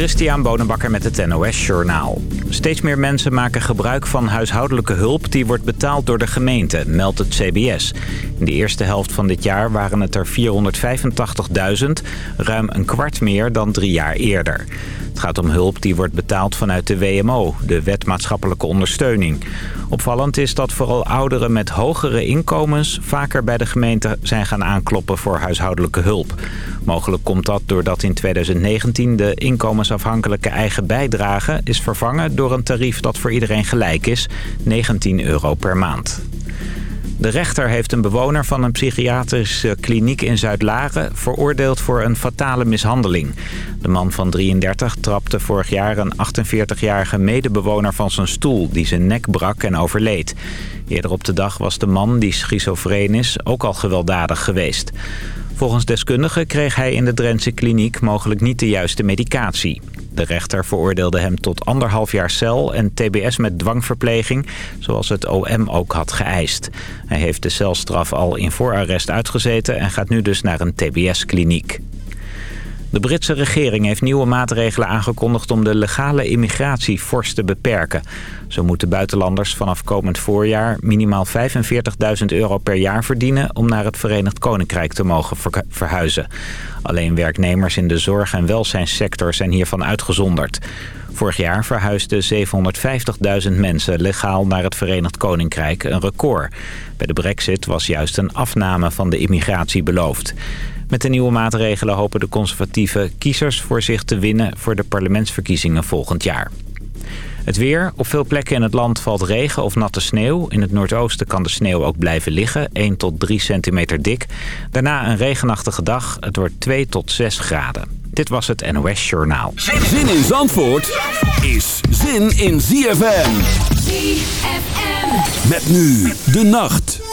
Christian Bonenbakker met het NOS Journaal. Steeds meer mensen maken gebruik van huishoudelijke hulp... die wordt betaald door de gemeente, meldt het CBS. In de eerste helft van dit jaar waren het er 485.000... ruim een kwart meer dan drie jaar eerder. Gaat om hulp die wordt betaald vanuit de WMO, de Wet Maatschappelijke Ondersteuning. Opvallend is dat vooral ouderen met hogere inkomens... vaker bij de gemeente zijn gaan aankloppen voor huishoudelijke hulp. Mogelijk komt dat doordat in 2019 de inkomensafhankelijke eigen bijdrage... is vervangen door een tarief dat voor iedereen gelijk is, 19 euro per maand. De rechter heeft een bewoner van een psychiatrische kliniek in Zuid-Laren veroordeeld voor een fatale mishandeling. De man van 33 trapte vorig jaar een 48-jarige medebewoner van zijn stoel die zijn nek brak en overleed. Eerder op de dag was de man, die schizofreen is, ook al gewelddadig geweest. Volgens deskundigen kreeg hij in de Drentse kliniek mogelijk niet de juiste medicatie. De rechter veroordeelde hem tot anderhalf jaar cel en tbs met dwangverpleging, zoals het OM ook had geëist. Hij heeft de celstraf al in voorarrest uitgezeten en gaat nu dus naar een tbs-kliniek. De Britse regering heeft nieuwe maatregelen aangekondigd om de legale immigratie fors te beperken. Zo moeten buitenlanders vanaf komend voorjaar minimaal 45.000 euro per jaar verdienen om naar het Verenigd Koninkrijk te mogen verhuizen. Alleen werknemers in de zorg- en welzijnssector zijn hiervan uitgezonderd. Vorig jaar verhuisden 750.000 mensen legaal naar het Verenigd Koninkrijk, een record. Bij de brexit was juist een afname van de immigratie beloofd. Met de nieuwe maatregelen hopen de conservatieve kiezers voor zich te winnen voor de parlementsverkiezingen volgend jaar. Het weer. Op veel plekken in het land valt regen of natte sneeuw. In het noordoosten kan de sneeuw ook blijven liggen. 1 tot 3 centimeter dik. Daarna een regenachtige dag. Het wordt 2 tot 6 graden. Dit was het NOS Journaal. Zin in Zandvoort is zin in ZFM. ZFM. Met nu de nacht.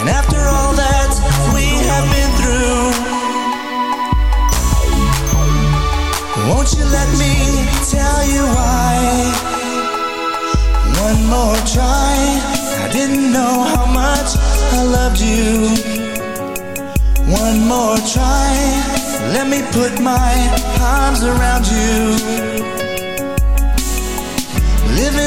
And after all that we have been through Won't you let me tell you why? One more try. I didn't know how much I loved you. One more try, let me put my arms around you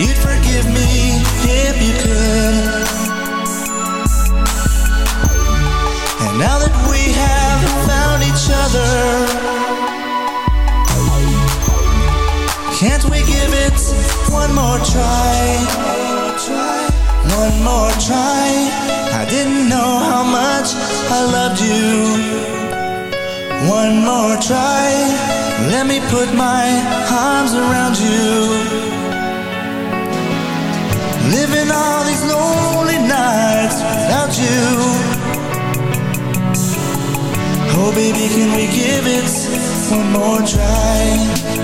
You'd forgive me if you could. And now that we have found each other Can't we give it one more try? One more try. I didn't know how much I loved you. One more try. Let me put my arms around you all these lonely nights without you Oh baby, can we give it one more try?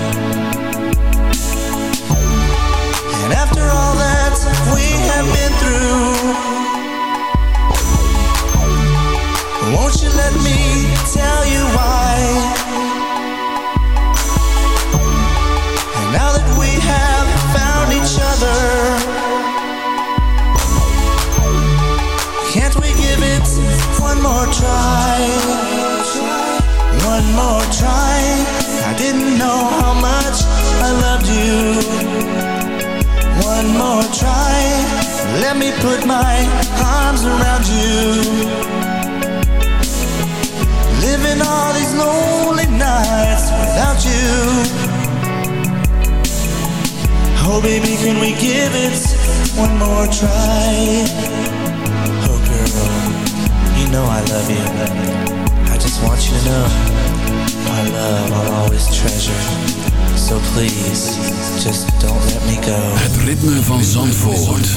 give it one more try. Oh girl, you know I love you. I just want you to know My love I'll always treasure. So please, just don't let me go. Het ritme van Zandvoort.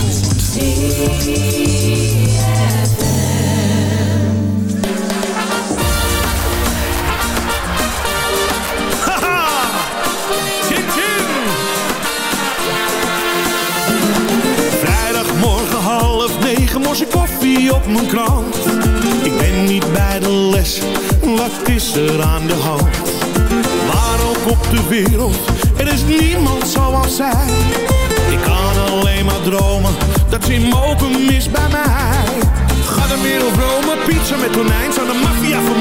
negen morse koffie op mijn krant. Ik ben niet bij de les, wat is er aan de hand? Waar op de wereld, er is niemand zoals zij. Ik kan alleen maar dromen, dat ze mogen mis bij mij. Ga de wereld Romen, pizza met tonijn, zou de maffia voor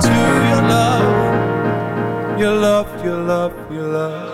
to your love, your love, your love, your love.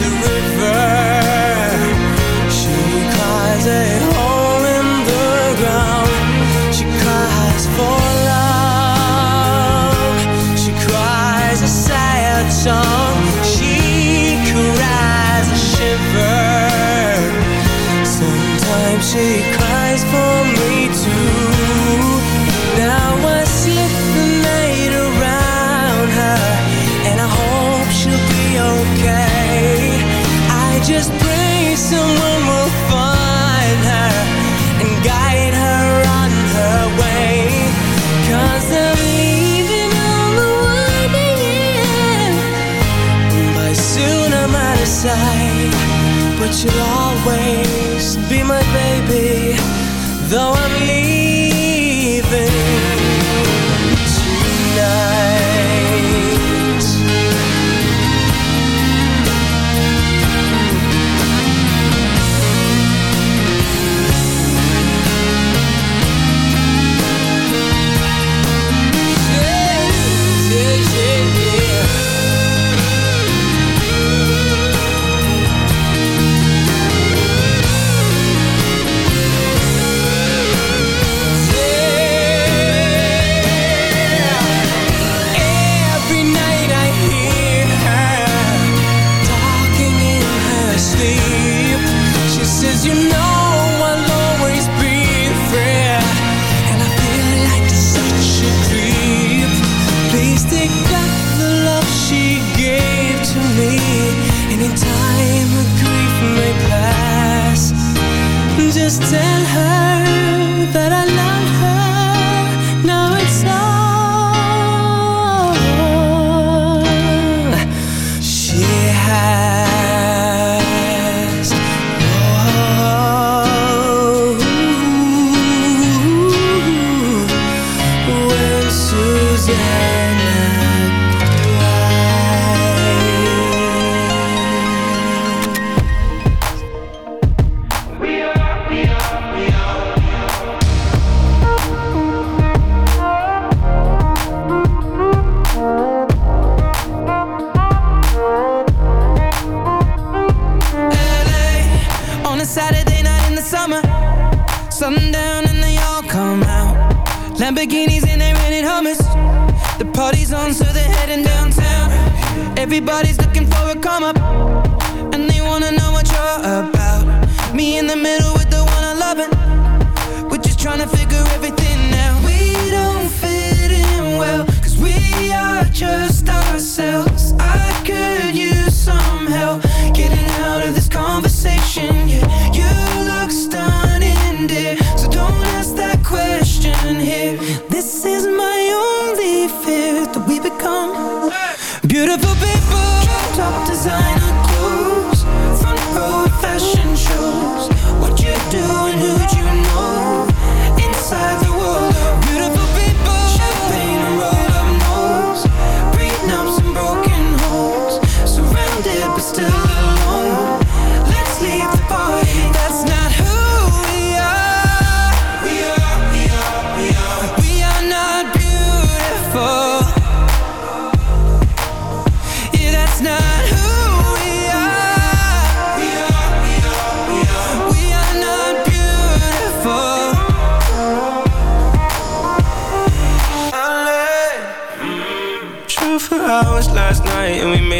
just pray someone will find her And guide her on her way. Cause I'm leaving on the winding By soon I'm out of sight. But you'll Everybody's looking for a come up,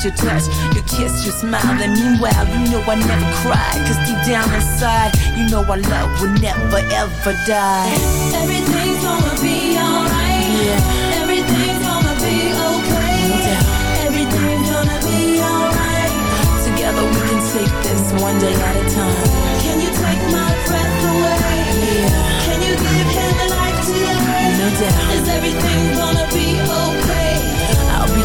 Sometimes your touch, your kiss, your smile. And meanwhile, you know I never cried. Cause deep down inside, you know our love will never ever die. Everything's gonna be alright. Yeah. Everything's gonna be okay. Doubt. Everything's gonna be alright. Together we can take this one day at a time. Can you take my breath away? Yeah. Can you give him a life today? No doubt. Is everything gonna be okay?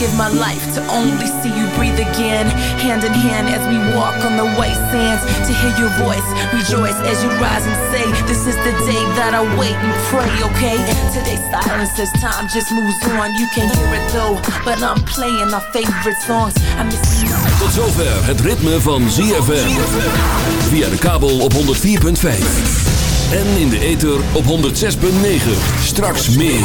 I give my life to only see you breathe again. Hand in hand as we walk on the white sands. To hear your voice, rejoice as you rise and say, This is the day that I wait and pray, okay? Today's silence as time just moves on. You can hear it though, but I'm playing our favorite songs. I miss you. Tot zover het ritme van ZFM. Via de kabel op 104.5. En in de ether op 106.9. Straks meer.